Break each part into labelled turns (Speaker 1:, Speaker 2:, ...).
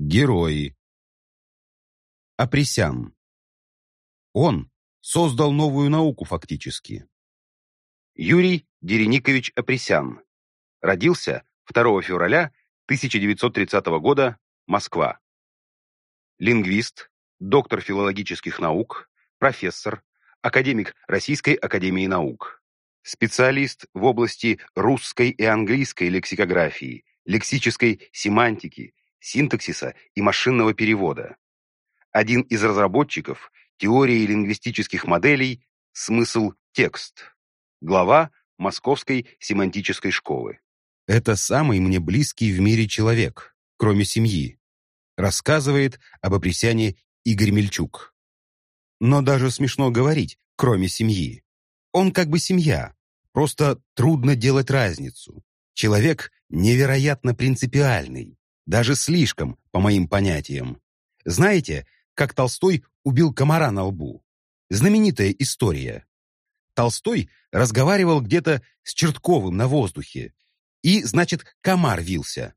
Speaker 1: Герои. Апресян. Он создал новую науку фактически. Юрий Дереникович Апресян. Родился 2 февраля 1930 года, Москва. Лингвист, доктор филологических наук, профессор, академик Российской академии наук. Специалист в области русской и английской лексикографии, лексической семантики, синтаксиса и машинного перевода. Один из разработчиков теории лингвистических моделей «Смысл текст». Глава Московской семантической школы. Это самый мне близкий в мире человек, кроме семьи, рассказывает об опресяне Игорь Мельчук. Но даже смешно говорить, кроме семьи. Он как бы семья, просто трудно делать разницу. Человек невероятно принципиальный, даже слишком, по моим понятиям. Знаете, как Толстой убил комара на лбу? Знаменитая история. Толстой разговаривал где-то с Чертковым на воздухе, и, значит, комар вился.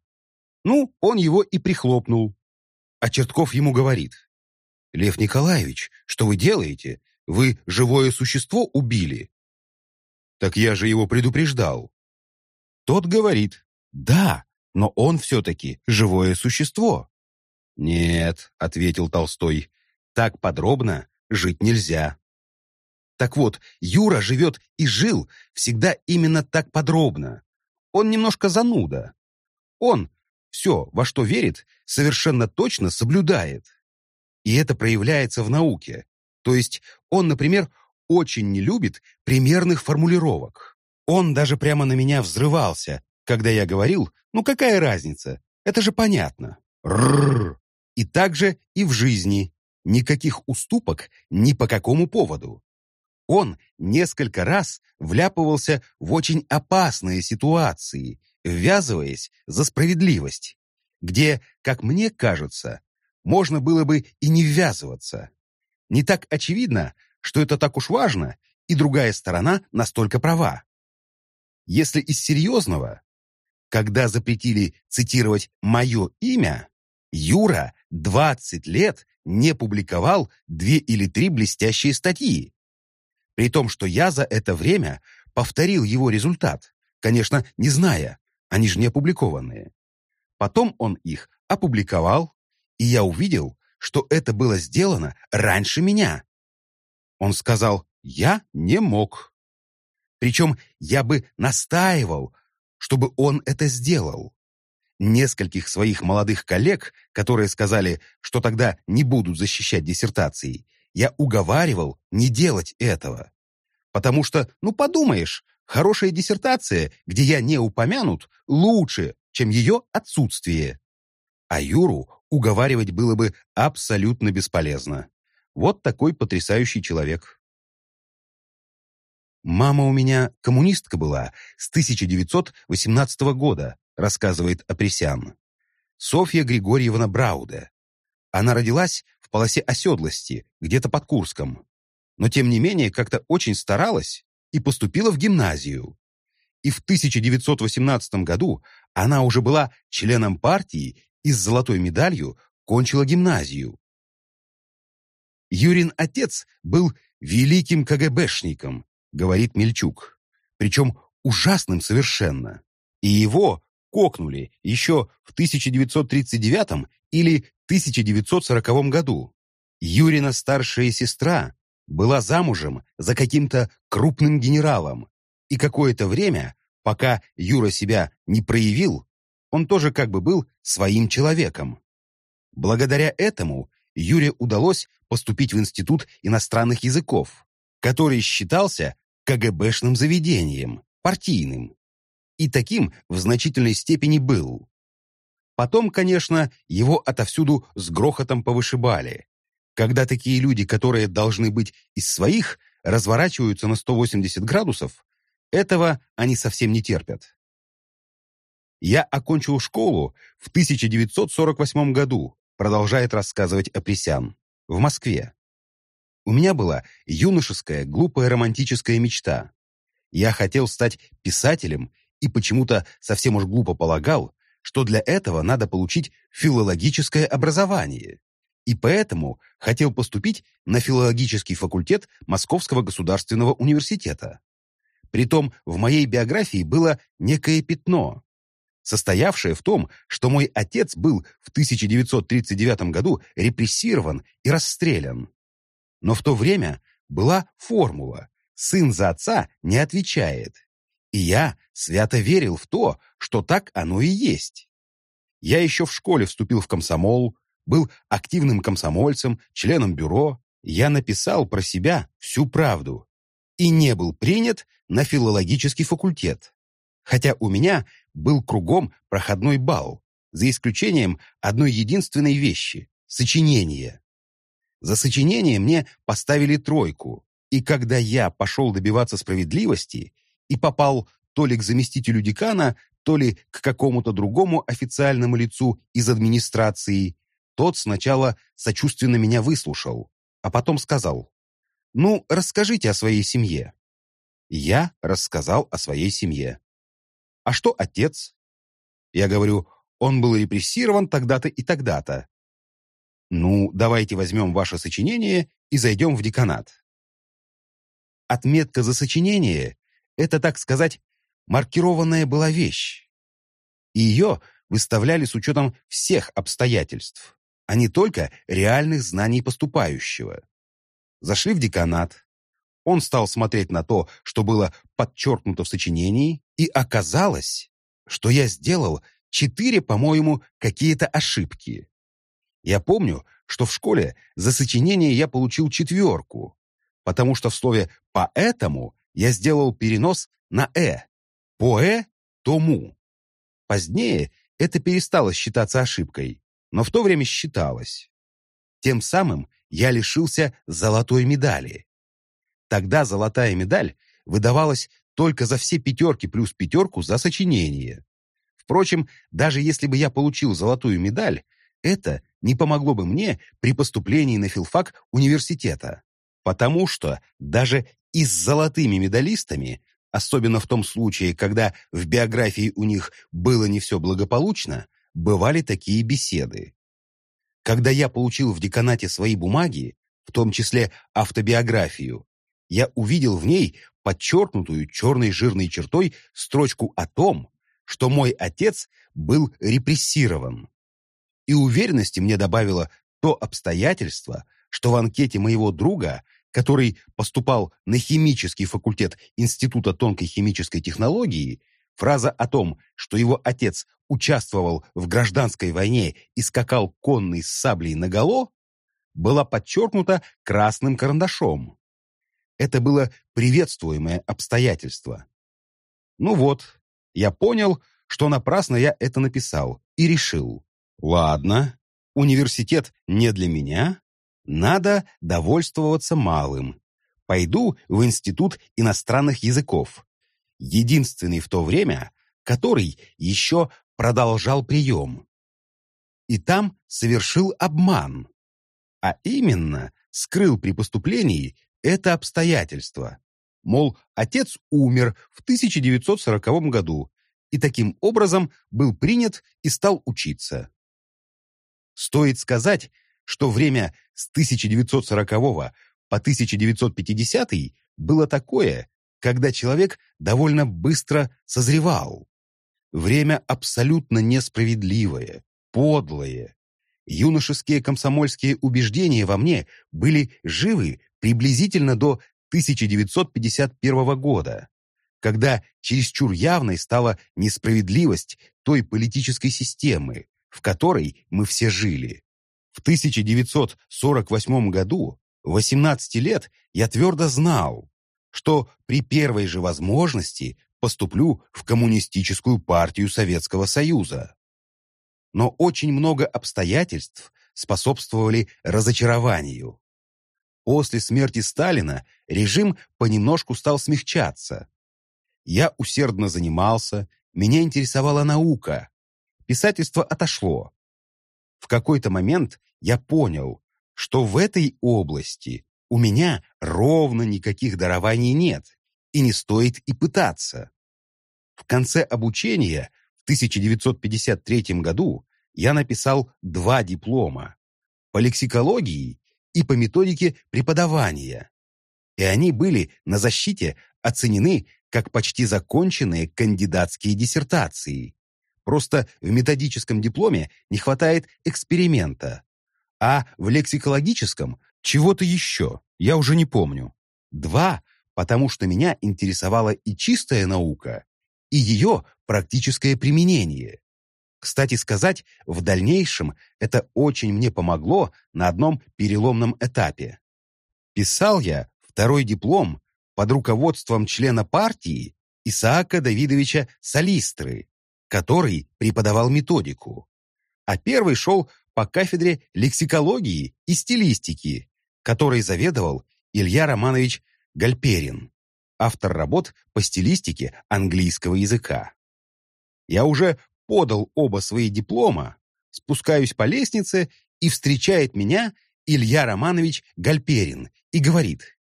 Speaker 1: Ну, он его и прихлопнул. А Чертков ему говорит, «Лев Николаевич, что вы делаете? Вы живое существо убили». Так я же его предупреждал. Тот говорит, «Да, но он все-таки живое существо». «Нет», — ответил Толстой, — «так подробно жить нельзя». Так вот, Юра живет и жил всегда именно так подробно. Он немножко зануда. Он все, во что верит, совершенно точно соблюдает. И это проявляется в науке. То есть он, например, очень не любит примерных формулировок. Он даже прямо на меня взрывался, когда я говорил, ну какая разница, это же понятно. Рррр. И также и в жизни. Никаких уступок ни по какому поводу. Он несколько раз вляпывался в очень опасные ситуации, ввязываясь за справедливость, где, как мне кажется, можно было бы и не ввязываться. Не так очевидно, что это так уж важно, и другая сторона настолько права. Если из серьезного, когда запретили цитировать мое имя, Юра 20 лет не публиковал две или три блестящие статьи. При том, что я за это время повторил его результат, конечно, не зная, они же не опубликованные. Потом он их опубликовал, и я увидел, что это было сделано раньше меня. Он сказал, я не мог. Причем я бы настаивал, чтобы он это сделал. Нескольких своих молодых коллег, которые сказали, что тогда не будут защищать диссертации, я уговаривал не делать этого. Потому что, ну подумаешь, хорошая диссертация, где я не упомянут, лучше, чем ее отсутствие. А Юру уговаривать было бы абсолютно бесполезно. Вот такой потрясающий человек. «Мама у меня коммунистка была с 1918 года», рассказывает Апресян. Софья Григорьевна Брауде. Она родилась в полосе оседлости, где-то под Курском. Но тем не менее как-то очень старалась и поступила в гимназию. И в 1918 году она уже была членом партии и с золотой медалью кончила гимназию. Юрин отец был великим КГБшником, говорит Мельчук. Причем ужасным совершенно. И его кокнули еще в 1939 или 1940 году. Юрина старшая сестра была замужем за каким-то крупным генералом, и какое-то время, пока Юра себя не проявил, он тоже как бы был своим человеком. Благодаря этому Юре удалось поступить в Институт иностранных языков, который считался КГБшным заведением, партийным. И таким в значительной степени был. Потом, конечно, его отовсюду с грохотом повышибали. Когда такие люди, которые должны быть из своих, разворачиваются на 180 градусов, этого они совсем не терпят. Я окончил школу в 1948 году, продолжает рассказывать Апресян, в Москве. У меня была юношеская, глупая романтическая мечта. Я хотел стать писателем и почему-то совсем уж глупо полагал, что для этого надо получить филологическое образование, и поэтому хотел поступить на филологический факультет Московского государственного университета. Притом в моей биографии было некое пятно, состоявшее в том, что мой отец был в 1939 году репрессирован и расстрелян. Но в то время была формула «сын за отца не отвечает». И я свято верил в то, что так оно и есть. Я еще в школе вступил в комсомол, был активным комсомольцем, членом бюро. Я написал про себя всю правду и не был принят на филологический факультет. Хотя у меня был кругом проходной балл, за исключением одной единственной вещи – сочинения. За сочинение мне поставили тройку, и когда я пошел добиваться справедливости и попал то ли к заместителю декана, то ли к какому-то другому официальному лицу из администрации, тот сначала сочувственно меня выслушал, а потом сказал, «Ну, расскажите о своей семье». Я рассказал о своей семье. «А что отец?» Я говорю, «Он был репрессирован тогда-то и тогда-то». «Ну, давайте возьмем ваше сочинение и зайдем в деканат». Отметка за сочинение — это, так сказать, маркированная была вещь. И ее выставляли с учетом всех обстоятельств а не только реальных знаний поступающего. Зашли в деканат. Он стал смотреть на то, что было подчеркнуто в сочинении, и оказалось, что я сделал четыре, по-моему, какие-то ошибки. Я помню, что в школе за сочинение я получил четверку, потому что в слове «поэтому» я сделал перенос на «э». «Поэ» — «тому». Позднее это перестало считаться ошибкой, но в то время считалось. Тем самым я лишился золотой медали. Тогда золотая медаль выдавалась только за все пятерки плюс пятерку за сочинение. Впрочем, даже если бы я получил золотую медаль, это не помогло бы мне при поступлении на филфак университета, потому что даже и с золотыми медалистами, особенно в том случае, когда в биографии у них было не все благополучно, бывали такие беседы. Когда я получил в деканате свои бумаги, в том числе автобиографию, я увидел в ней подчеркнутую черной жирной чертой строчку о том, что мой отец был репрессирован. И уверенности мне добавило то обстоятельство, что в анкете моего друга, который поступал на химический факультет Института тонкой химической технологии, фраза о том, что его отец участвовал в гражданской войне и скакал конный с саблей наголо, была подчеркнута красным карандашом. Это было приветствуемое обстоятельство. Ну вот, я понял, что напрасно я это написал, и решил, ладно, университет не для меня, надо довольствоваться малым. Пойду в Институт иностранных языков, единственный в то время, который еще продолжал прием. И там совершил обман. А именно, скрыл при поступлении это обстоятельство. Мол, отец умер в 1940 году и таким образом был принят и стал учиться. Стоит сказать, что время с 1940 по 1950 было такое, когда человек довольно быстро созревал. Время абсолютно несправедливое, подлое. Юношеские комсомольские убеждения во мне были живы приблизительно до 1951 года, когда чересчур явной стала несправедливость той политической системы, в которой мы все жили. В 1948 году, 18 лет, я твердо знал, что при первой же возможности поступлю в Коммунистическую партию Советского Союза. Но очень много обстоятельств способствовали разочарованию. После смерти Сталина режим понемножку стал смягчаться. Я усердно занимался, меня интересовала наука. Писательство отошло. В какой-то момент я понял, что в этой области у меня ровно никаких дарований нет и не стоит и пытаться. В конце обучения в 1953 году я написал два диплома по лексикологии и по методике преподавания, и они были на защите оценены как почти законченные кандидатские диссертации. Просто в методическом дипломе не хватает эксперимента, а в лексикологическом чего-то еще, я уже не помню. Два, потому что меня интересовала и чистая наука, и ее практическое применение. Кстати сказать, в дальнейшем это очень мне помогло на одном переломном этапе. Писал я второй диплом под руководством члена партии Исаака Давидовича Салистры, который преподавал методику, а первый шел по кафедре лексикологии и стилистики, которой заведовал Илья Романович Гальперин, автор работ по стилистике английского языка. Я уже подал оба свои диплома, спускаюсь по лестнице, и встречает меня Илья Романович Гальперин и говорит,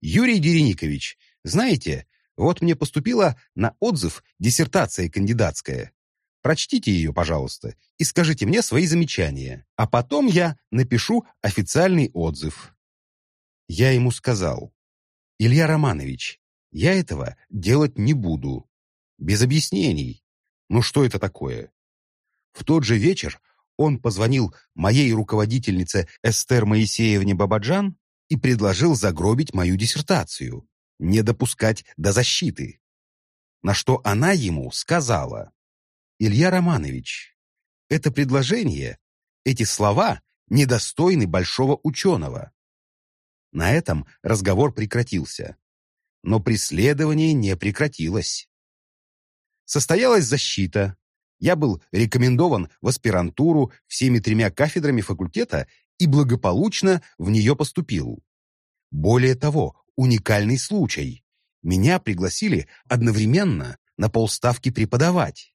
Speaker 1: «Юрий Дереникович, знаете, вот мне поступила на отзыв диссертация кандидатская. Прочтите ее, пожалуйста, и скажите мне свои замечания, а потом я напишу официальный отзыв». Я ему сказал, «Илья Романович, я этого делать не буду. Без объяснений. Ну что это такое?» В тот же вечер он позвонил моей руководительнице Эстер Моисеевне Бабаджан и предложил загробить мою диссертацию, не допускать до защиты. На что она ему сказала, «Илья Романович, это предложение, эти слова недостойны большого ученого». На этом разговор прекратился. Но преследование не прекратилось. Состоялась защита. Я был рекомендован в аспирантуру всеми тремя кафедрами факультета и благополучно в нее поступил. Более того, уникальный случай. Меня пригласили одновременно на полставки преподавать.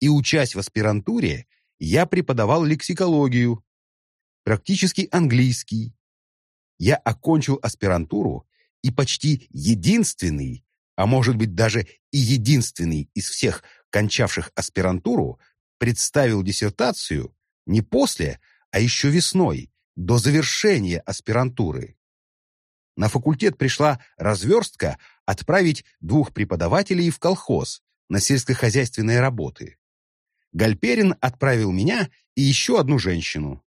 Speaker 1: И учась в аспирантуре, я преподавал лексикологию, практически английский. Я окончил аспирантуру и почти единственный, а может быть даже и единственный из всех кончавших аспирантуру, представил диссертацию не после, а еще весной, до завершения аспирантуры. На факультет пришла разверстка отправить двух преподавателей в колхоз на сельскохозяйственные работы. Гальперин отправил меня и еще одну женщину.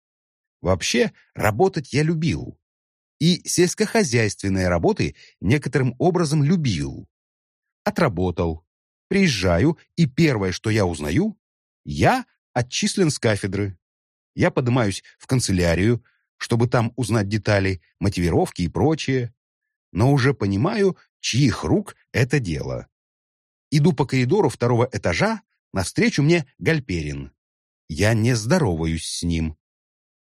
Speaker 1: Вообще, работать я любил. И сельскохозяйственные работы некоторым образом любил. Отработал. Приезжаю, и первое, что я узнаю, я отчислен с кафедры я поднимаюсь в канцелярию, чтобы там узнать детали, мотивировки и прочее, но уже понимаю, чьих рук это дело. Иду по коридору второго этажа, навстречу мне Гальперин. Я не здороваюсь с ним.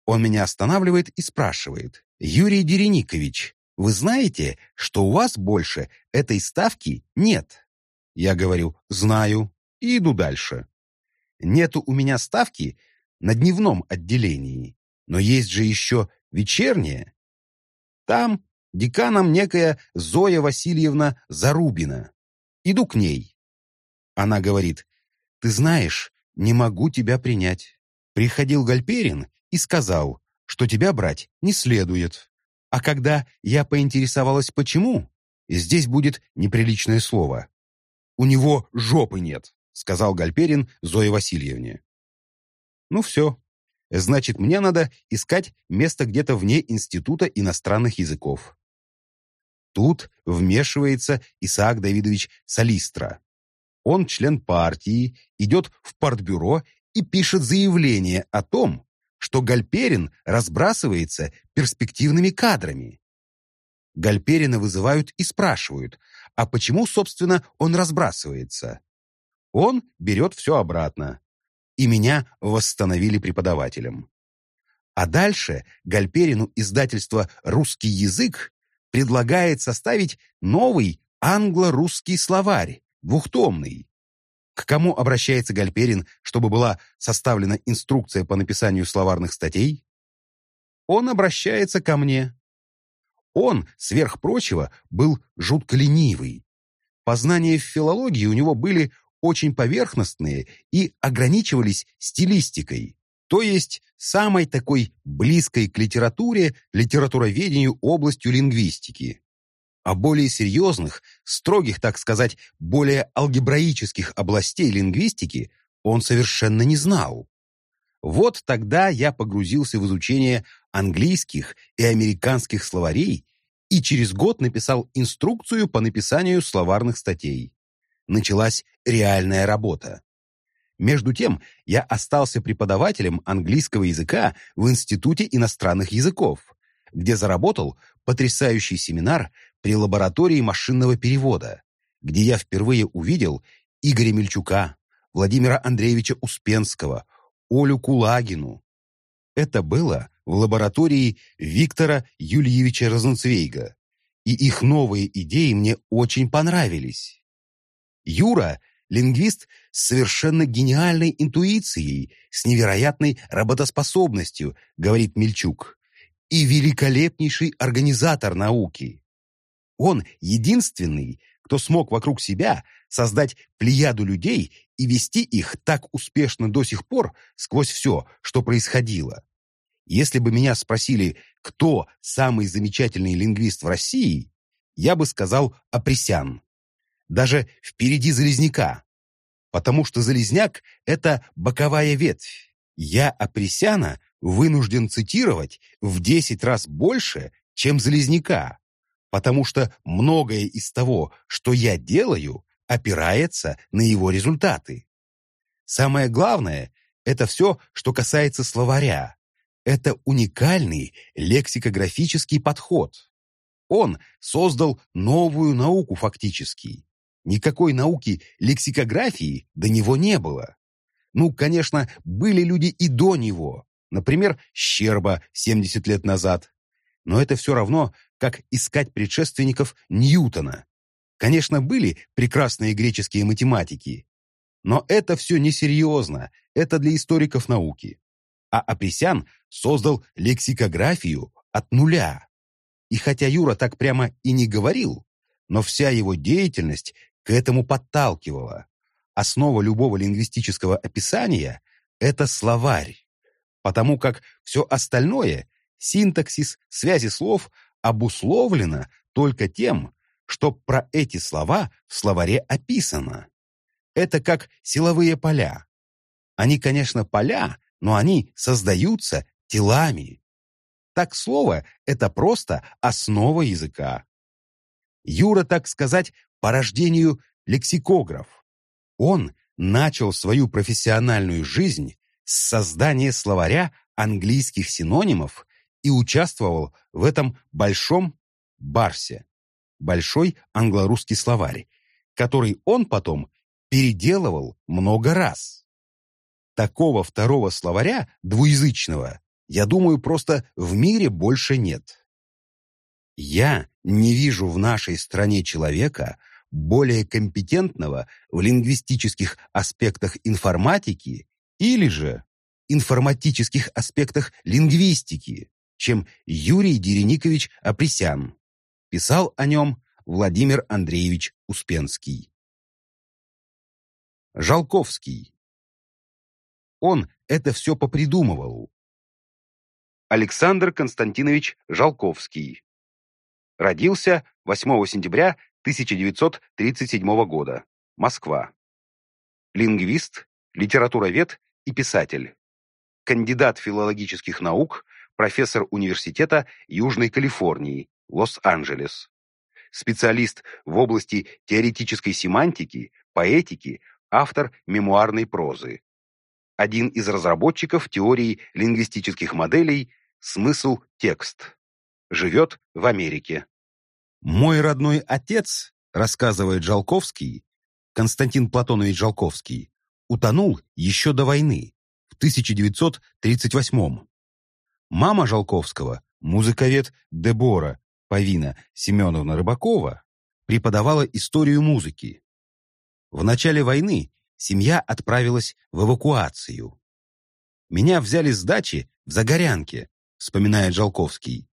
Speaker 1: Он меня останавливает и спрашивает. «Юрий Дереникович, вы знаете, что у вас больше этой ставки нет?» Я говорю «знаю» и иду дальше. Нету у меня ставки на дневном отделении, но есть же еще вечернее. Там деканом некая Зоя Васильевна Зарубина. Иду к ней. Она говорит, «Ты знаешь, не могу тебя принять. Приходил Гальперин и сказал, что тебя брать не следует. А когда я поинтересовалась, почему, здесь будет неприличное слово. «У него жопы нет», — сказал Гальперин Зое Васильевне. Ну все. Значит, мне надо искать место где-то вне Института иностранных языков. Тут вмешивается Исаак Давидович Салистра. Он член партии, идет в партбюро и пишет заявление о том, что Гальперин разбрасывается перспективными кадрами. Гальперина вызывают и спрашивают, а почему, собственно, он разбрасывается? Он берет все обратно и меня восстановили преподавателем. А дальше Гальперину издательство «Русский язык» предлагает составить новый англо-русский словарь, двухтомный. К кому обращается Гальперин, чтобы была составлена инструкция по написанию словарных статей? Он обращается ко мне. Он, сверх прочего, был жутко ленивый. Познания в филологии у него были очень поверхностные и ограничивались стилистикой, то есть самой такой близкой к литературе, литературоведению областью лингвистики. О более серьезных, строгих, так сказать, более алгебраических областей лингвистики он совершенно не знал. Вот тогда я погрузился в изучение английских и американских словарей и через год написал инструкцию по написанию словарных статей. Началась реальная работа. Между тем, я остался преподавателем английского языка в Институте иностранных языков, где заработал потрясающий семинар при лаборатории машинного перевода, где я впервые увидел Игоря Мельчука, Владимира Андреевича Успенского, Олю Кулагину. Это было в лаборатории Виктора Юльевича Розенцвейга, и их новые идеи мне очень понравились. Юра – лингвист с совершенно гениальной интуицией, с невероятной работоспособностью, говорит Мельчук, и великолепнейший организатор науки. Он единственный, кто смог вокруг себя создать плеяду людей и вести их так успешно до сих пор сквозь все, что происходило. Если бы меня спросили, кто самый замечательный лингвист в России, я бы сказал Апресян. Даже впереди Залезняка. Потому что Залезняк — это боковая ветвь. Я Апресяна вынужден цитировать в 10 раз больше, чем Залезняка потому что многое из того, что я делаю, опирается на его результаты. Самое главное – это все, что касается словаря. Это уникальный лексикографический подход. Он создал новую науку фактически. Никакой науки лексикографии до него не было. Ну, конечно, были люди и до него. Например, Щерба 70 лет назад. Но это все равно, как искать предшественников Ньютона. Конечно, были прекрасные греческие математики, но это все несерьезно, это для историков науки. А Апресян создал лексикографию от нуля. И хотя Юра так прямо и не говорил, но вся его деятельность к этому подталкивала. Основа любого лингвистического описания – это словарь, потому как все остальное – синтаксис, связи слов обусловлено только тем, что про эти слова в словаре описано. Это как силовые поля. Они, конечно, поля, но они создаются телами. Так слово — это просто основа языка. Юра, так сказать, по рождению лексикограф. Он начал свою профессиональную жизнь с создания словаря английских синонимов и участвовал в этом большом барсе, большой англо-русский словарь, который он потом переделывал много раз. Такого второго словаря, двуязычного, я думаю, просто в мире больше нет. Я не вижу в нашей стране человека, более компетентного в лингвистических аспектах информатики или же информатических аспектах лингвистики, чем Юрий Дереникович Апресян. Писал о нем Владимир Андреевич Успенский. Жалковский. Он это все попридумывал. Александр Константинович Жалковский. Родился 8 сентября 1937 года. Москва. Лингвист, литературовед и писатель. Кандидат филологических наук, профессор Университета Южной Калифорнии, Лос-Анджелес. Специалист в области теоретической семантики, поэтики, автор мемуарной прозы. Один из разработчиков теории лингвистических моделей «Смысл-текст». Живет в Америке. «Мой родной отец», рассказывает Жалковский, Константин Платонович Жалковский, утонул еще до войны, в 1938 -м. Мама Жалковского, музыковед Дебора Павина Семеновна Рыбакова, преподавала историю музыки. В начале войны семья отправилась в эвакуацию. «Меня взяли с дачи в Загорянке», вспоминает Жалковский.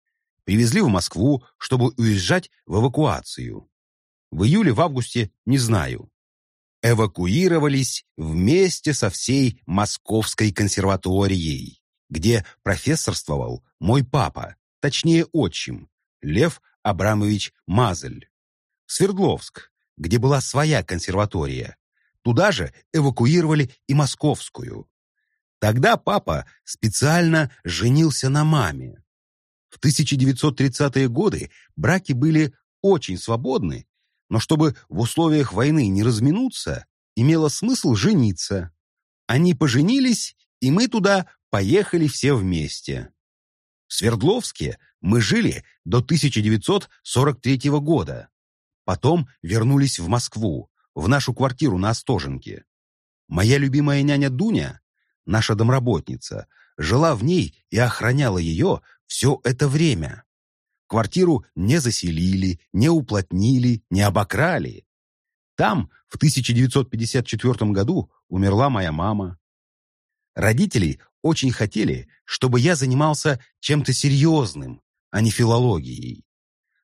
Speaker 1: «Привезли в Москву, чтобы уезжать в эвакуацию. В июле, в августе не знаю. эвакуировались вместе со всей Московской консерваторией, где профессорствовал мой папа, точнее отчим, Лев Абрамович Мазель. Свердловск, где была своя консерватория. Туда же эвакуировали и московскую. Тогда папа специально женился на маме. В 1930-е годы браки были очень свободны, но чтобы в условиях войны не разминуться, имело смысл жениться. Они поженились, и мы туда поехали все вместе. В Свердловске мы жили до 1943 года. Потом вернулись в Москву, в нашу квартиру на Остоженке. Моя любимая няня Дуня, наша домработница, жила в ней и охраняла ее все это время. Квартиру не заселили, не уплотнили, не обокрали. Там в 1954 году умерла моя мама. Родители очень хотели, чтобы я занимался чем-то серьезным, а не филологией.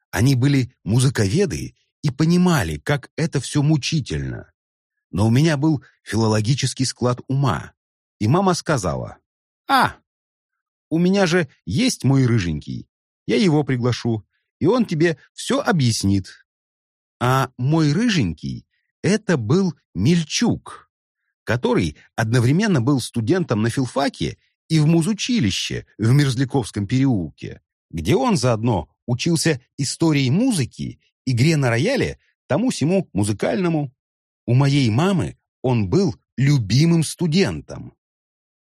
Speaker 1: Они были музыковеды и понимали, как это все мучительно. Но у меня был филологический склад ума, и мама сказала, «А, у меня же есть мой рыженький, я его приглашу, и он тебе все объяснит». А мой рыженький — это был Мельчук, который одновременно был студентом на филфаке и в музучилище в Мерзляковском переулке, где он заодно учился истории музыки, игре на рояле, тому-сему музыкальному. У моей мамы он был любимым студентом.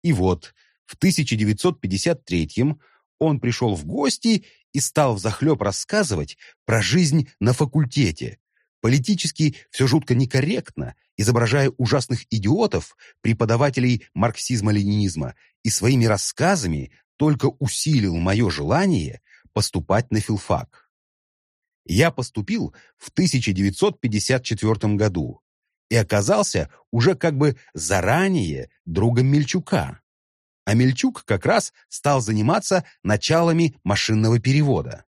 Speaker 1: И вот в 1953 он пришел в гости и стал взахлеб рассказывать про жизнь на факультете, политически все жутко некорректно, изображая ужасных идиотов, преподавателей марксизма-ленинизма, и своими рассказами только усилил мое желание поступать на филфак. Я поступил в 1954 году и оказался уже как бы заранее другом Мельчука. А Мельчук как раз стал заниматься началами машинного перевода.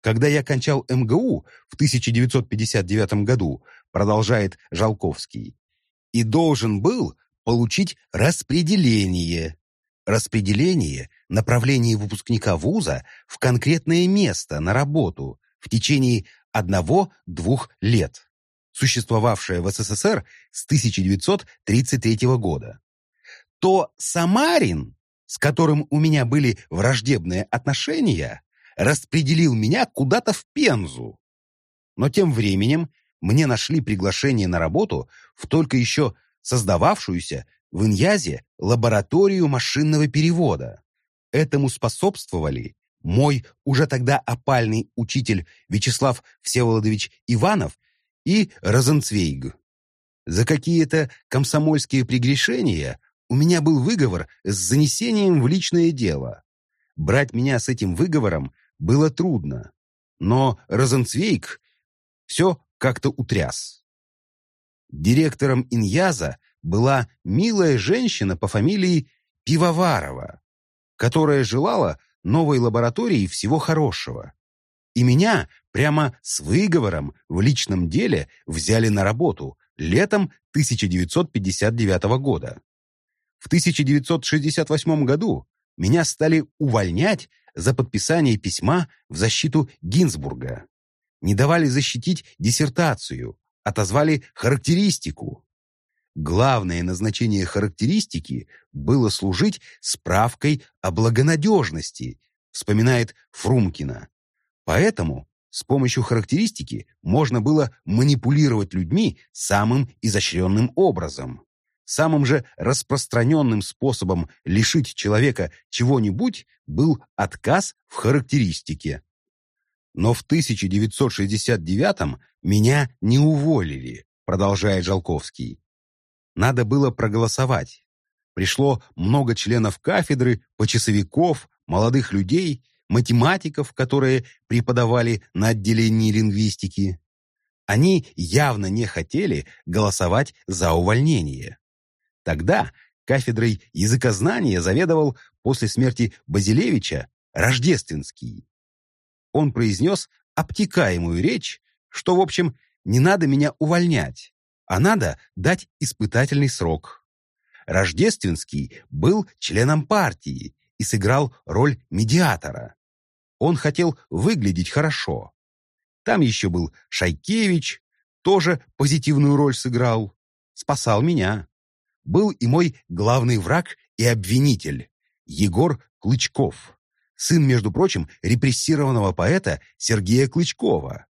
Speaker 1: Когда я кончал МГУ в 1959 году, продолжает Жалковский, и должен был получить распределение. Распределение – направление выпускника вуза в конкретное место на работу в течение одного-двух лет, существовавшее в СССР с 1933 года. То Самарин, с которым у меня были враждебные отношения, распределил меня куда-то в Пензу. Но тем временем мне нашли приглашение на работу в только еще создававшуюся в Иньязе лабораторию машинного перевода. Этому способствовали мой уже тогда опальный учитель Вячеслав Всеволодович Иванов и Розенцвейг. За какие-то комсомольские прегрешения у меня был выговор с занесением в личное дело. Брать меня с этим выговором было трудно, но Розенцвейг все как-то утряс. Директором Иньяза была милая женщина по фамилии Пивоварова, которая желала новой лаборатории всего хорошего. И меня прямо с выговором в личном деле взяли на работу летом 1959 года. В 1968 году меня стали увольнять за подписание письма в защиту Гинзбурга. Не давали защитить диссертацию, отозвали характеристику. Главное назначение характеристики было служить справкой о благонадежности, вспоминает Фрумкина. Поэтому с помощью характеристики можно было манипулировать людьми самым изощренным образом. Самым же распространенным способом лишить человека чего-нибудь был отказ в характеристике. Но в 1969-м меня не уволили, продолжает Жалковский. Надо было проголосовать. Пришло много членов кафедры, почасовиков, молодых людей, математиков, которые преподавали на отделении лингвистики. Они явно не хотели голосовать за увольнение. Тогда кафедрой языкознания заведовал после смерти Базилевича Рождественский. Он произнес обтекаемую речь, что, в общем, не надо меня увольнять. а надо дать испытательный срок. Рождественский был членом партии и сыграл роль медиатора. Он хотел выглядеть хорошо. Там еще был Шайкевич, тоже позитивную роль сыграл. Спасал меня. Был и мой главный враг и обвинитель, Егор Клычков, сын, между прочим, репрессированного поэта Сергея Клычкова.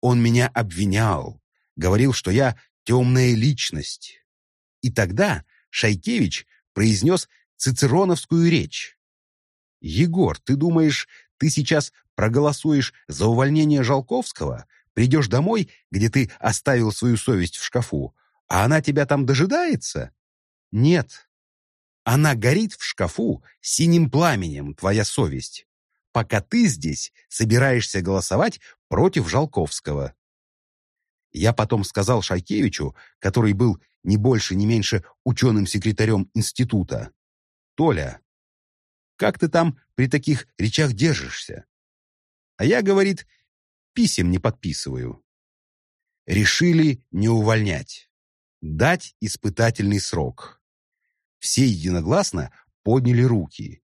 Speaker 1: Он меня обвинял, говорил, что я темная личность. И тогда Шайкевич произнес цицероновскую речь. «Егор, ты думаешь, ты сейчас проголосуешь за увольнение Жалковского, придешь домой, где ты оставил свою совесть в шкафу, а она тебя там дожидается? Нет. Она горит в шкафу синим пламенем, твоя совесть, пока ты здесь собираешься голосовать против Жалковского. Я потом сказал Шайкевичу, который был не больше, не меньше ученым-секретарем института. «Толя, как ты там при таких речах держишься?» А я, говорит, писем не подписываю. Решили не увольнять. Дать испытательный срок. Все единогласно подняли руки.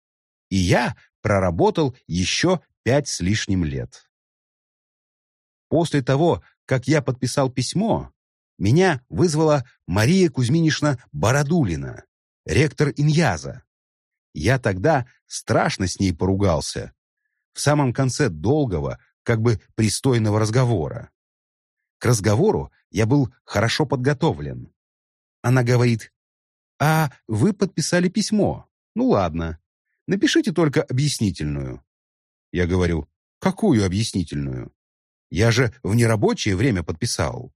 Speaker 1: И я проработал еще пять с лишним лет. После того, как я подписал письмо, меня вызвала Мария Кузьминишна Бородулина, ректор Иньяза. Я тогда страшно с ней поругался. В самом конце долгого, как бы пристойного разговора. К разговору я был хорошо подготовлен. Она говорит, «А вы подписали письмо. Ну ладно, напишите только объяснительную». Я говорю, «Какую объяснительную? Я же в нерабочее время подписал».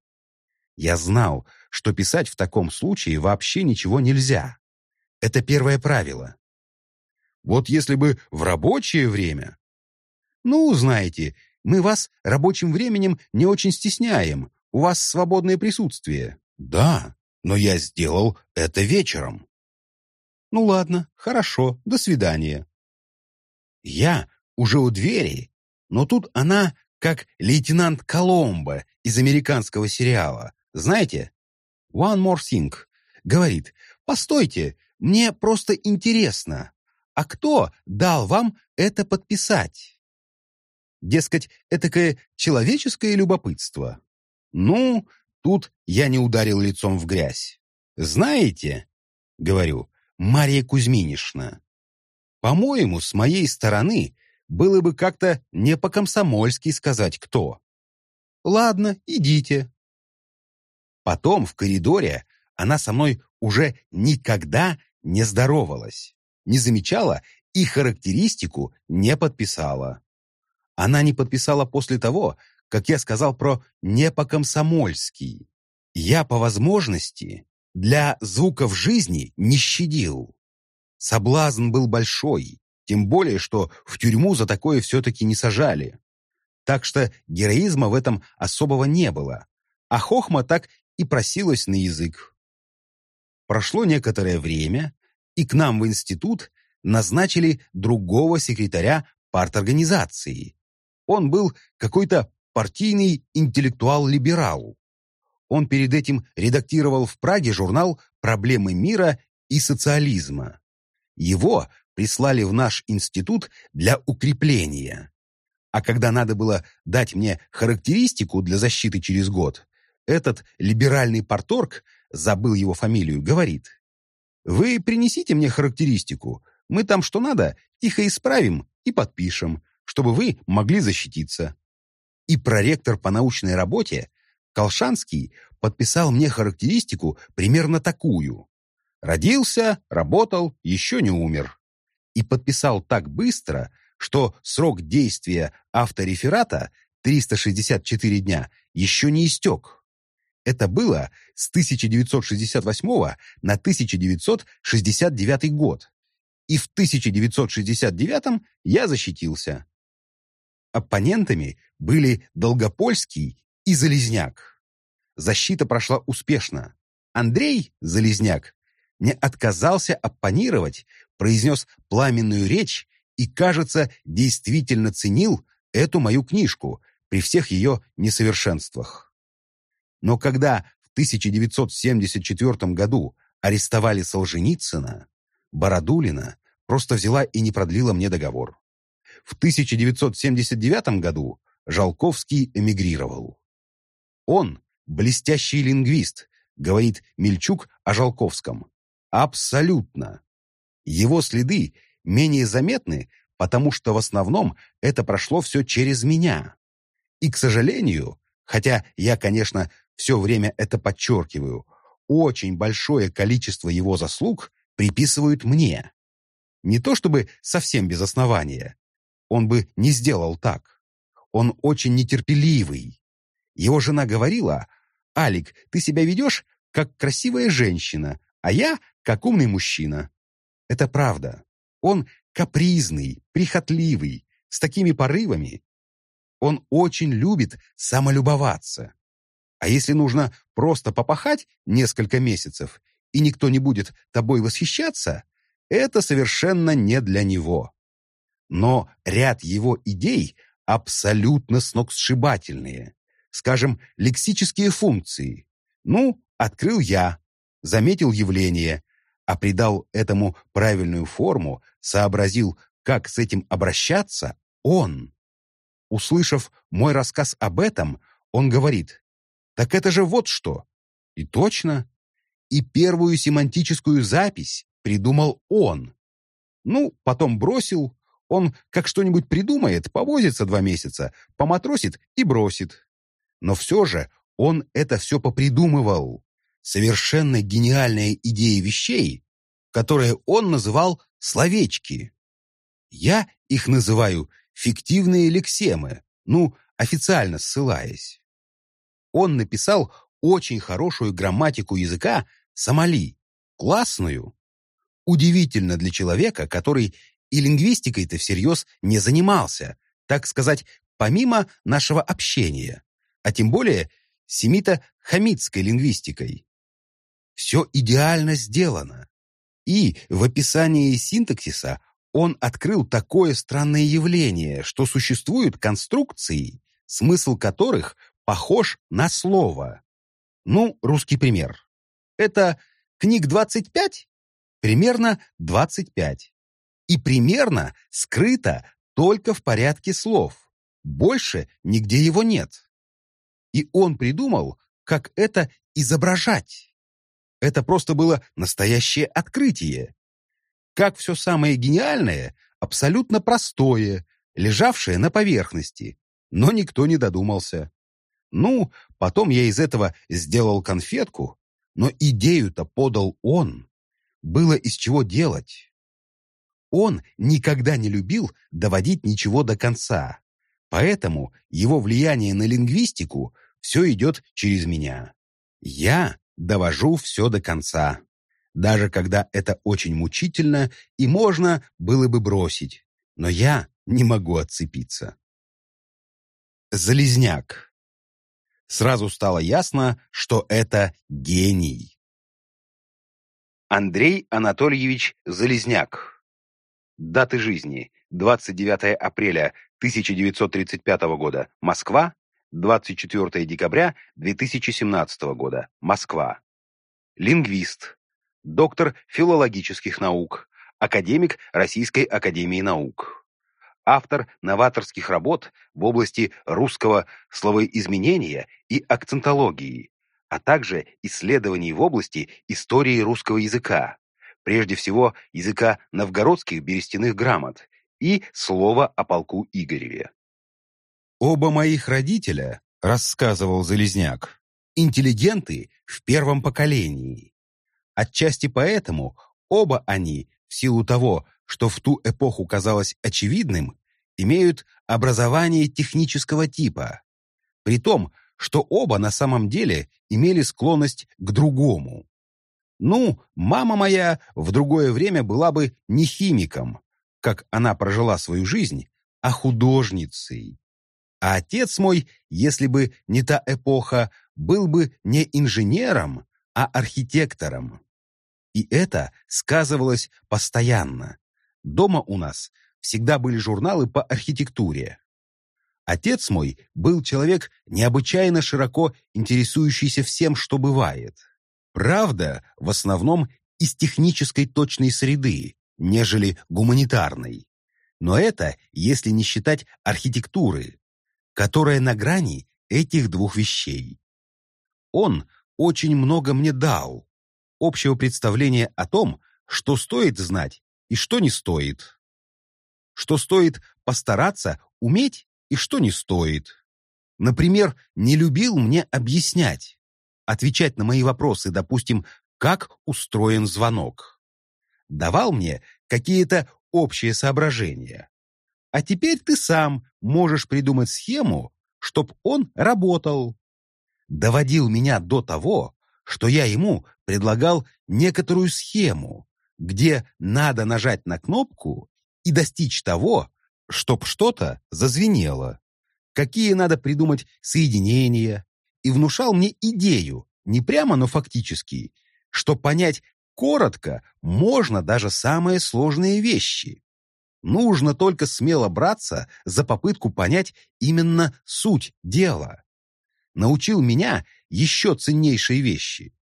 Speaker 1: Я знал, что писать в таком случае вообще ничего нельзя. Это первое правило. Вот если бы в рабочее время... Ну, знаете, мы вас рабочим временем не очень стесняем, у вас свободное присутствие. Да, но я сделал это вечером. Ну ладно, хорошо, до свидания. Я уже у двери, но тут она как лейтенант Коломбо из американского сериала. Знаете? One more thing. Говорит, постойте, мне просто интересно. А кто дал вам это подписать? Дескать, этакое человеческое любопытство. Ну, тут я не ударил лицом в грязь. Знаете, говорю, Мария Кузьминишна, по-моему, с моей стороны было бы как-то не по-комсомольски сказать кто. Ладно, идите. Потом в коридоре она со мной уже никогда не здоровалась, не замечала и характеристику не подписала. Она не подписала после того, как я сказал про «не по-комсомольски». Я, по возможности, для звуков жизни не щадил. Соблазн был большой, тем более, что в тюрьму за такое все-таки не сажали. Так что героизма в этом особого не было, а хохма так и просилась на язык. Прошло некоторое время, и к нам в институт назначили другого секретаря парторганизации, он был какой-то партийный интеллектуал-либерал. Он перед этим редактировал в Праге журнал «Проблемы мира и социализма». Его прислали в наш институт для укрепления. А когда надо было дать мне характеристику для защиты через год, этот либеральный порторг, забыл его фамилию, говорит, «Вы принесите мне характеристику, мы там что надо, тихо исправим и подпишем, чтобы вы могли защититься. И проректор по научной работе Колшанский подписал мне характеристику примерно такую. Родился, работал, еще не умер. И подписал так быстро, что срок действия автореферата 364 дня еще не истек. Это было с 1968 на 1969 год. И в 1969 я защитился. Оппонентами были Долгопольский и Залезняк. Защита прошла успешно. Андрей Залезняк не отказался оппонировать, произнес пламенную речь и, кажется, действительно ценил эту мою книжку при всех ее несовершенствах. Но когда в 1974 году арестовали Солженицына, Бородулина просто взяла и не продлила мне договор. В 1979 году Жалковский эмигрировал. Он блестящий лингвист, говорит Мельчук о Жалковском. Абсолютно. Его следы менее заметны, потому что в основном это прошло все через меня. И, к сожалению, хотя я, конечно, все время это подчеркиваю, очень большое количество его заслуг приписывают мне. Не то чтобы совсем без основания. Он бы не сделал так. Он очень нетерпеливый. Его жена говорила, «Алик, ты себя ведешь, как красивая женщина, а я, как умный мужчина». Это правда. Он капризный, прихотливый, с такими порывами. Он очень любит самолюбоваться. А если нужно просто попахать несколько месяцев, и никто не будет тобой восхищаться, это совершенно не для него. Но ряд его идей абсолютно сногсшибательные. Скажем, лексические функции. Ну, открыл я, заметил явление, а придал этому правильную форму, сообразил, как с этим обращаться, он. Услышав мой рассказ об этом, он говорит, «Так это же вот что!» И точно. И первую семантическую запись придумал он. Ну, потом бросил. Он как что-нибудь придумает, повозится два месяца, поматросит и бросит. Но все же он это все попридумывал. Совершенно гениальная идея вещей, которые он называл словечки. Я их называю фиктивные лексемы, ну, официально ссылаясь. Он написал очень хорошую грамматику языка Сомали, классную. Удивительно для человека, который и лингвистикой-то всерьез не занимался, так сказать, помимо нашего общения, а тем более семито-хамитской лингвистикой. Все идеально сделано. И в описании синтаксиса он открыл такое странное явление, что существуют конструкции, смысл которых похож на слово. Ну, русский пример. Это книг 25? Примерно 25. И примерно скрыто только в порядке слов. Больше нигде его нет. И он придумал, как это изображать. Это просто было настоящее открытие. Как все самое гениальное, абсолютно простое, лежавшее на поверхности, но никто не додумался. Ну, потом я из этого сделал конфетку, но идею-то подал он. Было из чего делать. Он никогда не любил доводить ничего до конца, поэтому его влияние на лингвистику все идет через меня. Я довожу все до конца, даже когда это очень мучительно и можно было бы бросить, но я не могу отцепиться. Залезняк. Сразу стало ясно, что это гений. Андрей Анатольевич Залезняк. Даты жизни. 29 апреля 1935 года. Москва. 24 декабря 2017 года. Москва. Лингвист. Доктор филологических наук. Академик Российской академии наук автор новаторских работ в области русского словоизменения и акцентологии, а также исследований в области истории русского языка, прежде всего языка новгородских берестяных грамот и слова о полку Игореве. «Оба моих родителя, — рассказывал Залезняк, — интеллигенты в первом поколении. Отчасти поэтому оба они, в силу того, что в ту эпоху казалось очевидным, имеют образование технического типа, при том, что оба на самом деле имели склонность к другому. Ну, мама моя в другое время была бы не химиком, как она прожила свою жизнь, а художницей. А отец мой, если бы не та эпоха, был бы не инженером, а архитектором. И это сказывалось постоянно. Дома у нас всегда были журналы по архитектуре. Отец мой был человек, необычайно широко интересующийся всем, что бывает. Правда, в основном из технической точной среды, нежели гуманитарной. Но это, если не считать архитектуры, которая на грани этих двух вещей. Он очень много мне дал, общего представления о том, что стоит знать и что не стоит. Что стоит постараться уметь и что не стоит. Например, не любил мне объяснять, отвечать на мои вопросы, допустим, как устроен звонок. Давал мне какие-то общие соображения. А теперь ты сам можешь придумать схему, чтоб он работал. Доводил меня до того, что я ему предлагал некоторую схему, где надо нажать на кнопку и достичь того, чтоб что-то зазвенело, какие надо придумать соединения, и внушал мне идею, не прямо, но фактически, что понять коротко можно даже самые сложные вещи. Нужно только смело браться за попытку понять именно суть дела. Научил меня еще ценнейшие вещи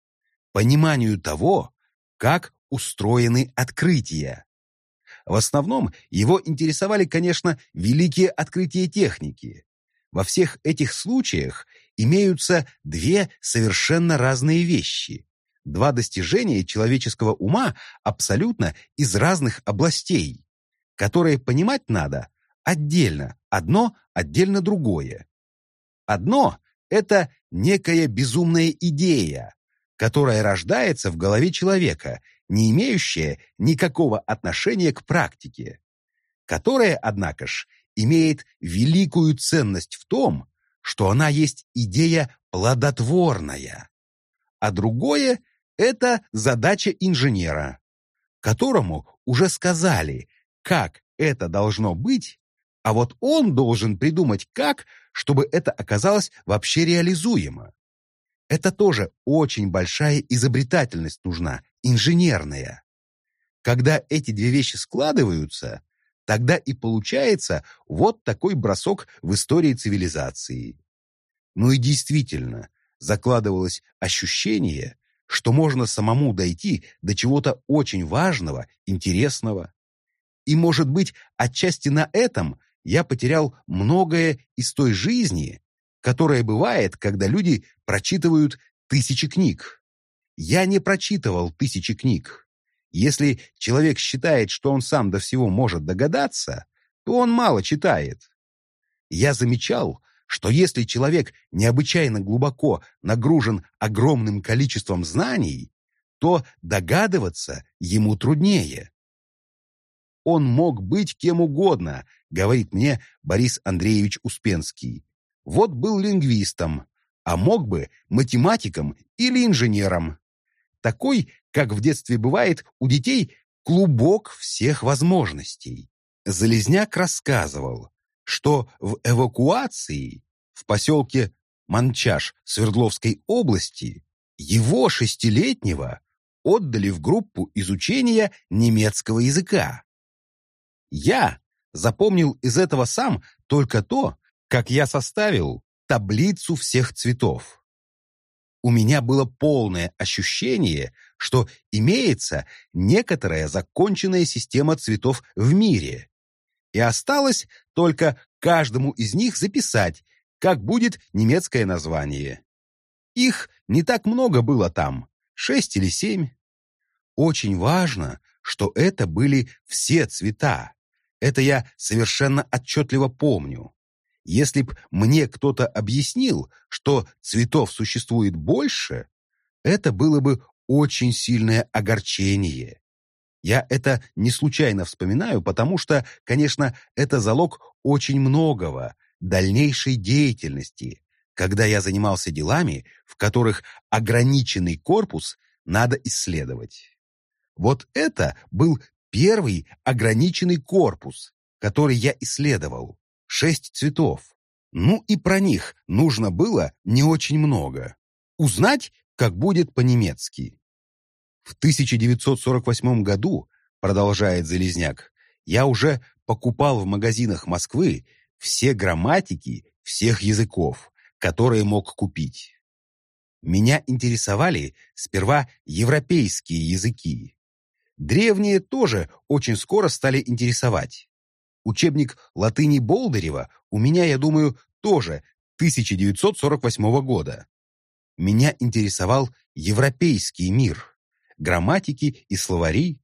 Speaker 1: пониманию того, как устроены открытия. В основном его интересовали, конечно, великие открытия техники. Во всех этих случаях имеются две совершенно разные вещи. Два достижения человеческого ума абсолютно из разных областей, которые понимать надо отдельно, одно отдельно другое. Одно – это некая безумная идея, которая рождается в голове человека, не имеющая никакого отношения к практике, которая, однако ж, имеет великую ценность в том, что она есть идея плодотворная. А другое – это задача инженера, которому уже сказали, как это должно быть, а вот он должен придумать как, чтобы это оказалось вообще реализуемо. Это тоже очень большая изобретательность нужна, инженерная. Когда эти две вещи складываются, тогда и получается вот такой бросок в истории цивилизации. Ну и действительно, закладывалось ощущение, что можно самому дойти до чего-то очень важного, интересного. И, может быть, отчасти на этом я потерял многое из той жизни, которая бывает, когда люди прочитывают тысячи книг. Я не прочитывал тысячи книг. Если человек считает, что он сам до всего может догадаться, то он мало читает. Я замечал, что если человек необычайно глубоко нагружен огромным количеством знаний, то догадываться ему труднее. «Он мог быть кем угодно», — говорит мне Борис Андреевич Успенский. Вот был лингвистом, а мог бы математиком или инженером. Такой, как в детстве бывает у детей, клубок всех возможностей. Залезняк рассказывал, что в эвакуации в поселке Манчаш Свердловской области его шестилетнего отдали в группу изучения немецкого языка. Я запомнил из этого сам только то, как я составил таблицу всех цветов. У меня было полное ощущение, что имеется некоторая законченная система цветов в мире. И осталось только каждому из них записать, как будет немецкое название. Их не так много было там, шесть или семь. Очень важно, что это были все цвета. Это я совершенно отчетливо помню. Если б мне кто-то объяснил, что цветов существует больше, это было бы очень сильное огорчение. Я это не случайно вспоминаю, потому что, конечно, это залог очень многого, дальнейшей деятельности, когда я занимался делами, в которых ограниченный корпус надо исследовать. Вот это был первый ограниченный корпус, который я исследовал шесть цветов. Ну и про них нужно было не очень много. Узнать, как будет по-немецки. В 1948 году, продолжает Залезняк, я уже покупал в магазинах Москвы все грамматики всех языков, которые мог купить. Меня интересовали сперва европейские языки. Древние тоже очень скоро стали интересовать. Учебник латыни Болдырева у меня, я думаю, тоже 1948 года. Меня интересовал европейский мир, грамматики и словари.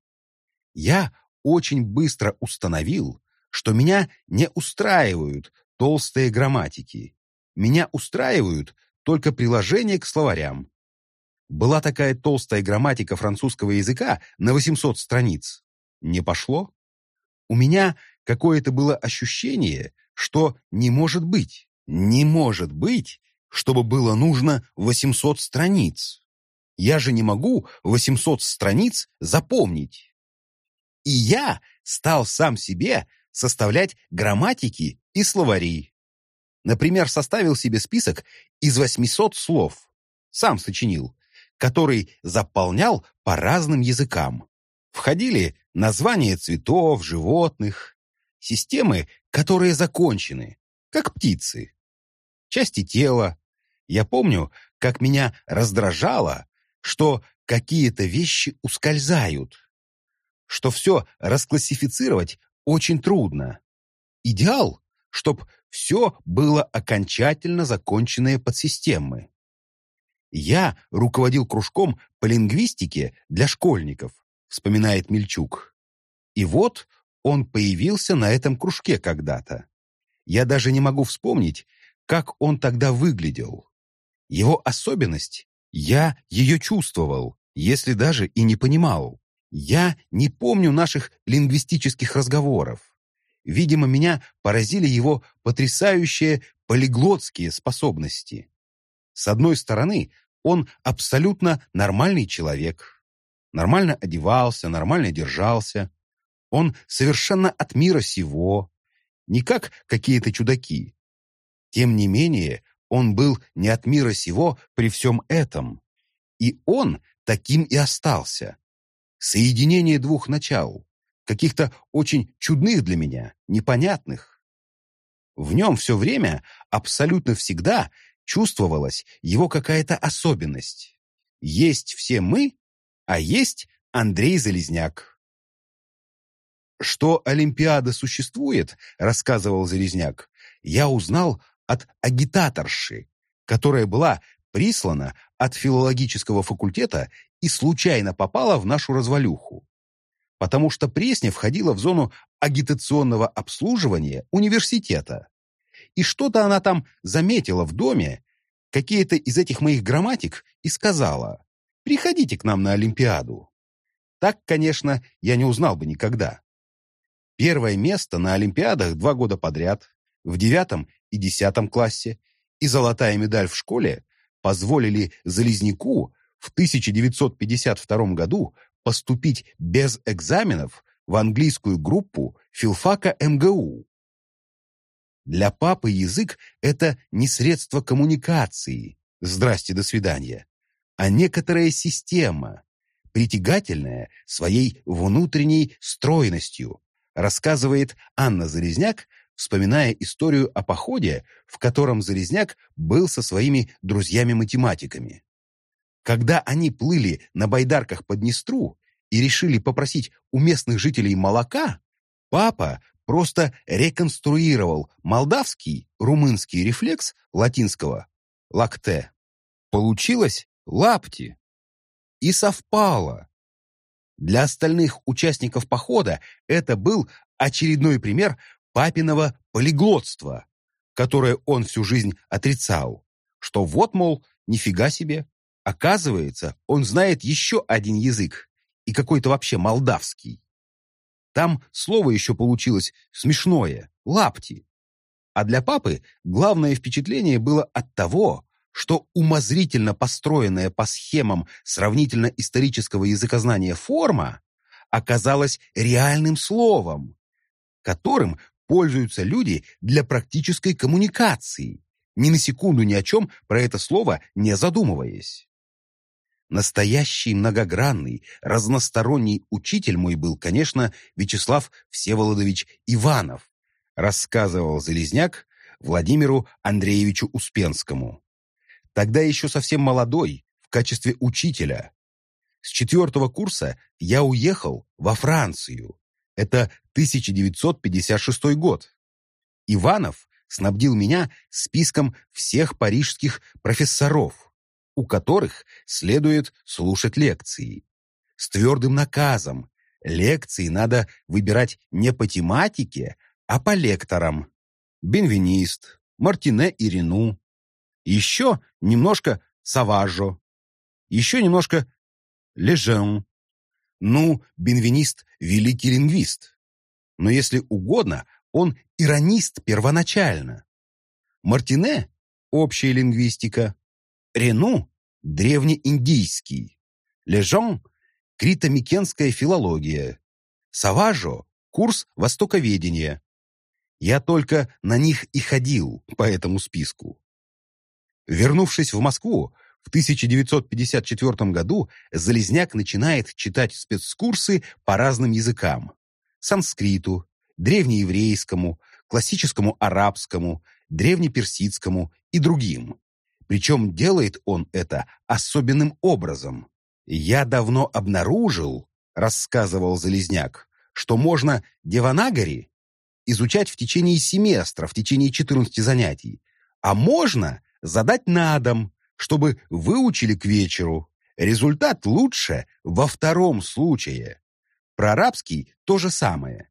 Speaker 1: Я очень быстро установил, что меня не устраивают толстые грамматики. Меня устраивают только приложения к словарям. Была такая толстая грамматика французского языка на 800 страниц. Не пошло? У меня какое-то было ощущение, что не может быть, не может быть, чтобы было нужно 800 страниц. Я же не могу 800 страниц запомнить. И я стал сам себе составлять грамматики и словари. Например, составил себе список из 800 слов, сам сочинил, который заполнял по разным языкам. Входили названия цветов, животных, системы, которые закончены, как птицы, части тела. Я помню, как меня раздражало, что какие-то вещи ускользают, что все расклассифицировать очень трудно. Идеал, чтоб все было окончательно законченные подсистемы. Я руководил кружком по лингвистике для школьников, вспоминает Мельчук. И вот он появился на этом кружке когда-то. Я даже не могу вспомнить, как он тогда выглядел. Его особенность, я ее чувствовал, если даже и не понимал. Я не помню наших лингвистических разговоров. Видимо, меня поразили его потрясающие полиглотские способности. С одной стороны, он абсолютно нормальный человек. Нормально одевался, нормально держался. Он совершенно от мира сего, не как какие-то чудаки. Тем не менее, он был не от мира сего при всем этом. И он таким и остался. Соединение двух начал каких-то очень чудных для меня, непонятных. В нем все время, абсолютно всегда, чувствовалась его какая-то особенность. Есть все мы, а есть Андрей Залезняк. Что Олимпиада существует, рассказывал Залезняк, я узнал от агитаторши, которая была прислана от филологического факультета и случайно попала в нашу развалюху потому что Пресня входила в зону агитационного обслуживания университета. И что-то она там заметила в доме, какие-то из этих моих грамматик, и сказала, «Приходите к нам на Олимпиаду». Так, конечно, я не узнал бы никогда. Первое место на Олимпиадах два года подряд, в девятом и десятом классе, и золотая медаль в школе позволили Залезняку в 1952 году поступить без экзаменов в английскую группу филфака МГУ. Для папы язык – это не средство коммуникации, здрасте, до свидания, а некоторая система, притягательная своей внутренней стройностью, рассказывает Анна Залезняк, вспоминая историю о походе, в котором Залезняк был со своими друзьями-математиками. Когда они плыли на байдарках по Днестру и решили попросить у местных жителей молока, папа просто реконструировал молдавский, румынский рефлекс латинского «лакте». Получилось «лапти». И совпало. Для остальных участников похода это был очередной пример папиного полиглотства, которое он всю жизнь отрицал, что вот, мол, нифига себе, Оказывается, он знает еще один язык, и какой-то вообще молдавский. Там слово еще получилось смешное — лапти. А для папы главное впечатление было от того, что умозрительно построенная по схемам сравнительно исторического языкознания форма оказалась реальным словом, которым пользуются люди для практической коммуникации, ни на секунду ни о чем про это слово не задумываясь. Настоящий многогранный, разносторонний учитель мой был, конечно, Вячеслав Всеволодович Иванов, рассказывал Залезняк Владимиру Андреевичу Успенскому. Тогда еще совсем молодой, в качестве учителя. С четвертого курса я уехал во Францию. Это 1956 год. Иванов снабдил меня списком всех парижских профессоров, у которых следует слушать лекции. С твердым наказом лекции надо выбирать не по тематике, а по лекторам. Бенвенист, Мартине и Рену. Еще немножко Саважо. Еще немножко Лежен. Ну, Бенвенист — великий лингвист. Но если угодно, он иронист первоначально. Мартине – общая лингвистика. Рену – древнеиндийский. Лежон – критомикенская филология. Саважо – курс востоковедения. Я только на них и ходил по этому списку. Вернувшись в Москву, в 1954 году Залезняк начинает читать спецкурсы по разным языкам. Санскриту, древнееврейскому, классическому арабскому, древнеперсидскому и другим. Причем делает он это особенным образом. «Я давно обнаружил, — рассказывал Залезняк, — что можно Деванагари изучать в течение семестра, в течение 14 занятий, а можно задать на дом, чтобы выучили к вечеру. Результат лучше во втором случае. Про арабский то же самое.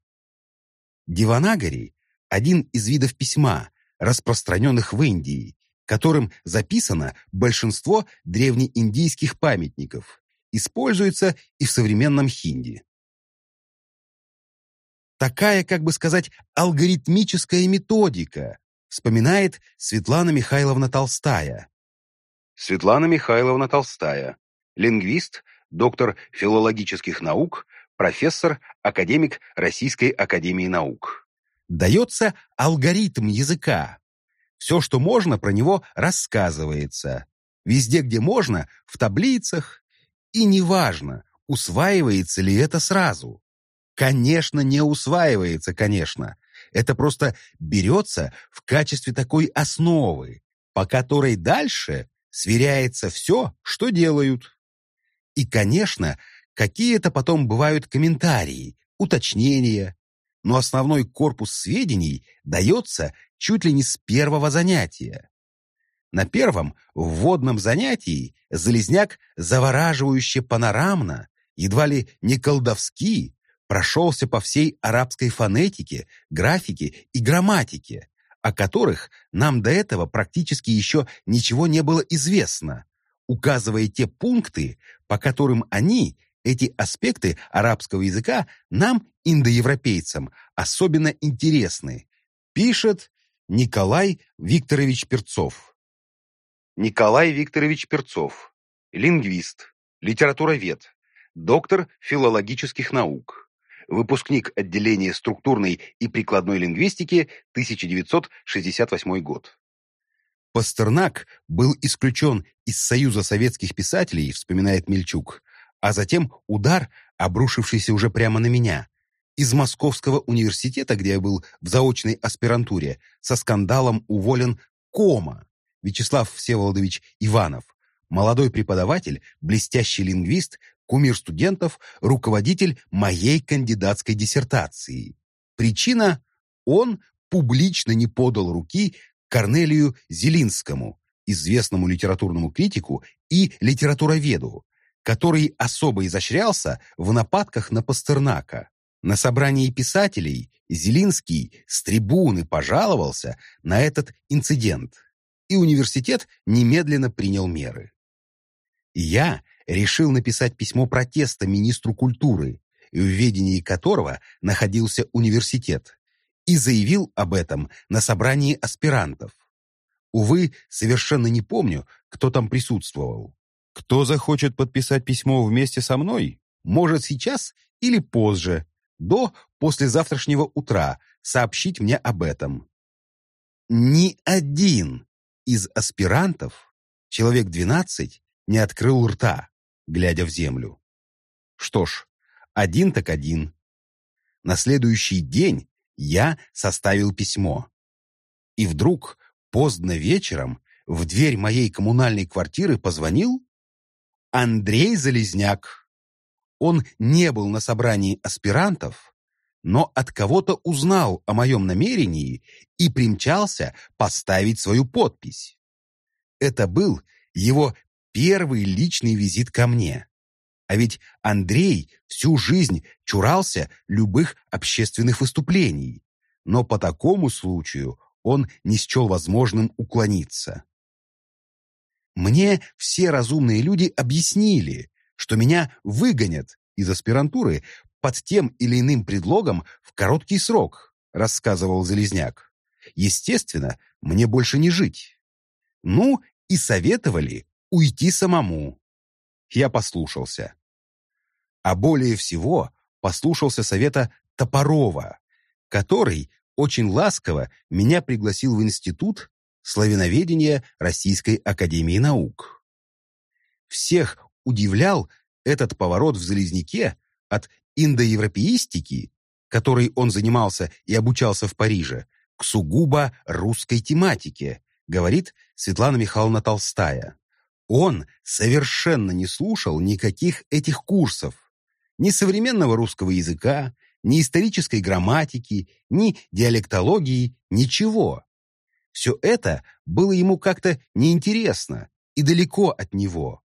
Speaker 1: Диванагари – один из видов письма, распространенных в Индии, которым записано большинство древнеиндийских памятников, используется и в современном хинди. Такая, как бы сказать, алгоритмическая методика, вспоминает Светлана Михайловна Толстая. Светлана Михайловна Толстая, лингвист, доктор филологических наук, профессор, академик Российской Академии Наук. Дается алгоритм языка. Все, что можно, про него рассказывается. Везде, где можно, в таблицах. И неважно, усваивается ли это сразу. Конечно, не усваивается, конечно. Это просто берется в качестве такой основы, по которой дальше сверяется все, что делают. И, конечно, Какие-то потом бывают комментарии, уточнения, но основной корпус сведений дается чуть ли не с первого занятия. На первом вводном занятии Залезняк завораживающе панорамно, едва ли не колдовски, прошелся по всей арабской фонетике, графике и грамматике, о которых нам до этого практически еще ничего не было известно, указывая те пункты, по которым они эти аспекты арабского языка нам, индоевропейцам, особенно интересны, пишет Николай Викторович Перцов. Николай Викторович Перцов, лингвист, литературовед, доктор филологических наук, выпускник отделения структурной и прикладной лингвистики 1968 год. Пастернак был исключен из Союза советских писателей, вспоминает Мельчук, а затем удар, обрушившийся уже прямо на меня. Из Московского университета, где я был в заочной аспирантуре, со скандалом уволен Кома, Вячеслав Всеволодович Иванов, молодой преподаватель, блестящий лингвист, кумир студентов, руководитель моей кандидатской диссертации. Причина – он публично не подал руки Корнелию Зелинскому, известному литературному критику и литературоведу, который особо изощрялся в нападках на Пастернака. На собрании писателей Зелинский с трибуны пожаловался на этот инцидент, и университет немедленно принял меры. Я решил написать письмо протеста министру культуры, в ведении которого находился университет, и заявил об этом на собрании аспирантов. Увы, совершенно не помню, кто там присутствовал. Кто захочет подписать письмо вместе со мной, может сейчас или позже, до послезавтрашнего утра, сообщить мне об этом. Ни один из аспирантов, человек 12, не открыл рта, глядя в землю. Что ж, один так один. На следующий день я составил письмо. И вдруг, поздно вечером, в дверь моей коммунальной квартиры позвонил Андрей Залезняк. Он не был на собрании аспирантов, но от кого-то узнал о моем намерении и примчался поставить свою подпись. Это был его первый личный визит ко мне. А ведь Андрей всю жизнь чурался любых общественных выступлений, но по такому случаю он не счел возможным уклониться. Мне все разумные люди объяснили, что меня выгонят из аспирантуры под тем или иным предлогом в короткий срок, рассказывал Залезняк. Естественно, мне больше не жить. Ну, и советовали уйти самому. Я послушался. А более всего послушался совета Топорова, который очень ласково меня пригласил в институт славяноведения Российской Академии Наук. Всех удивлял этот поворот в Залезняке от индоевропеистики, которой он занимался и обучался в Париже, к сугубо русской тематике, говорит Светлана Михайловна Толстая. Он совершенно не слушал никаких этих курсов, ни современного русского языка, ни исторической грамматики, ни диалектологии, ничего. Все это было ему как-то неинтересно и далеко от него.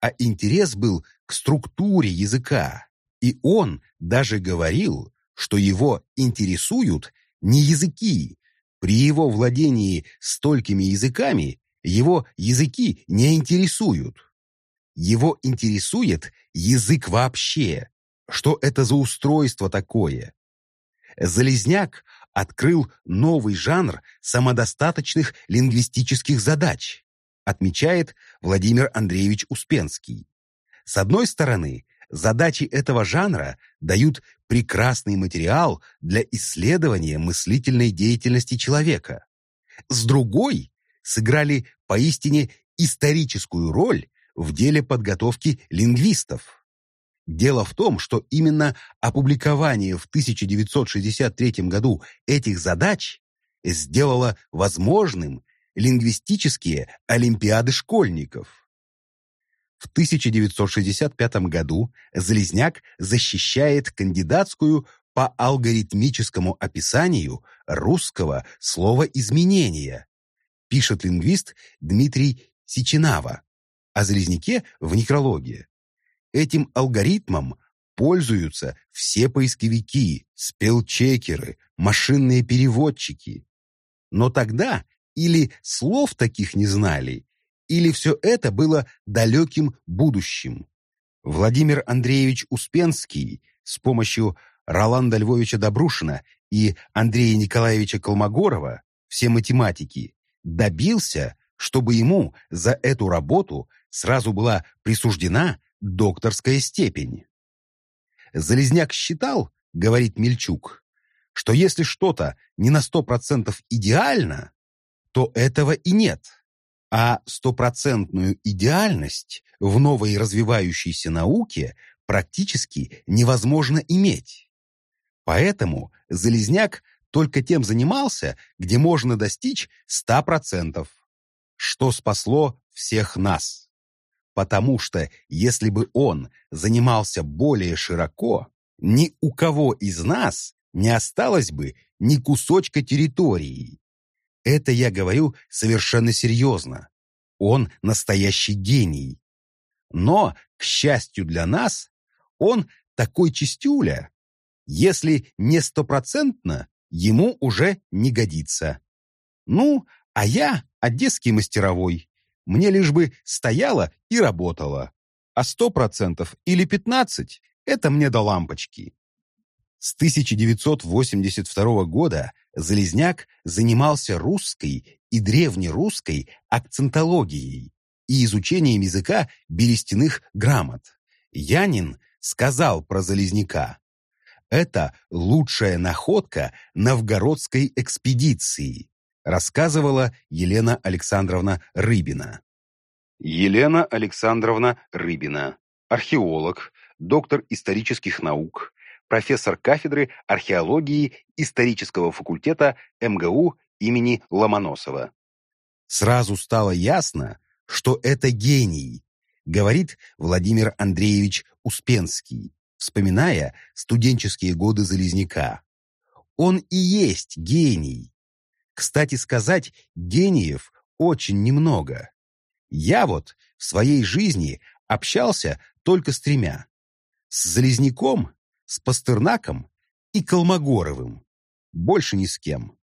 Speaker 1: А интерес был к структуре языка. И он даже говорил, что его интересуют не языки. При его владении столькими языками его языки не интересуют. Его интересует язык вообще. Что это за устройство такое? Залезняк открыл новый жанр самодостаточных лингвистических задач, отмечает Владимир Андреевич Успенский. С одной стороны, задачи этого жанра дают прекрасный материал для исследования мыслительной деятельности человека. С другой, сыграли поистине историческую роль в деле подготовки лингвистов. Дело в том, что именно опубликование в 1963 году этих задач сделало возможным лингвистические олимпиады школьников. В 1965 году Залезняк защищает кандидатскую по алгоритмическому описанию русского слова изменения, пишет лингвист Дмитрий Сичинава о Залезняке в некрологии. Этим алгоритмом пользуются все поисковики, спелчекеры, машинные переводчики. Но тогда или слов таких не знали, или все это было далеким будущим. Владимир Андреевич Успенский с помощью Роланда Львовича Добрушина и Андрея Николаевича Колмогорова, все математики, добился, чтобы ему за эту работу сразу была присуждена докторская степень. Залезняк считал, говорит Мельчук, что если что-то не на сто процентов идеально, то этого и нет. А стопроцентную идеальность в новой развивающейся науке практически невозможно иметь. Поэтому Залезняк только тем занимался, где можно достичь ста процентов, что спасло всех нас потому что если бы он занимался более широко, ни у кого из нас не осталось бы ни кусочка территории. Это я говорю совершенно серьезно. Он настоящий гений. Но, к счастью для нас, он такой чистюля. Если не стопроцентно, ему уже не годится. Ну, а я одесский мастеровой. Мне лишь бы стояла и работала. А сто процентов или пятнадцать — это мне до лампочки. С 1982 года Залезняк занимался русской и древнерусской акцентологией и изучением языка берестяных грамот. Янин сказал про Залезняка. Это лучшая находка новгородской экспедиции рассказывала Елена Александровна Рыбина. Елена Александровна Рыбина, археолог, доктор исторических наук, профессор кафедры археологии исторического факультета МГУ имени Ломоносова. Сразу стало ясно, что это гений, говорит Владимир Андреевич Успенский, вспоминая студенческие годы Залезняка. Он и есть гений. Кстати сказать, гениев очень немного. Я вот в своей жизни общался только с тремя. С Залезняком, с Пастернаком и Колмогоровым. Больше ни с кем.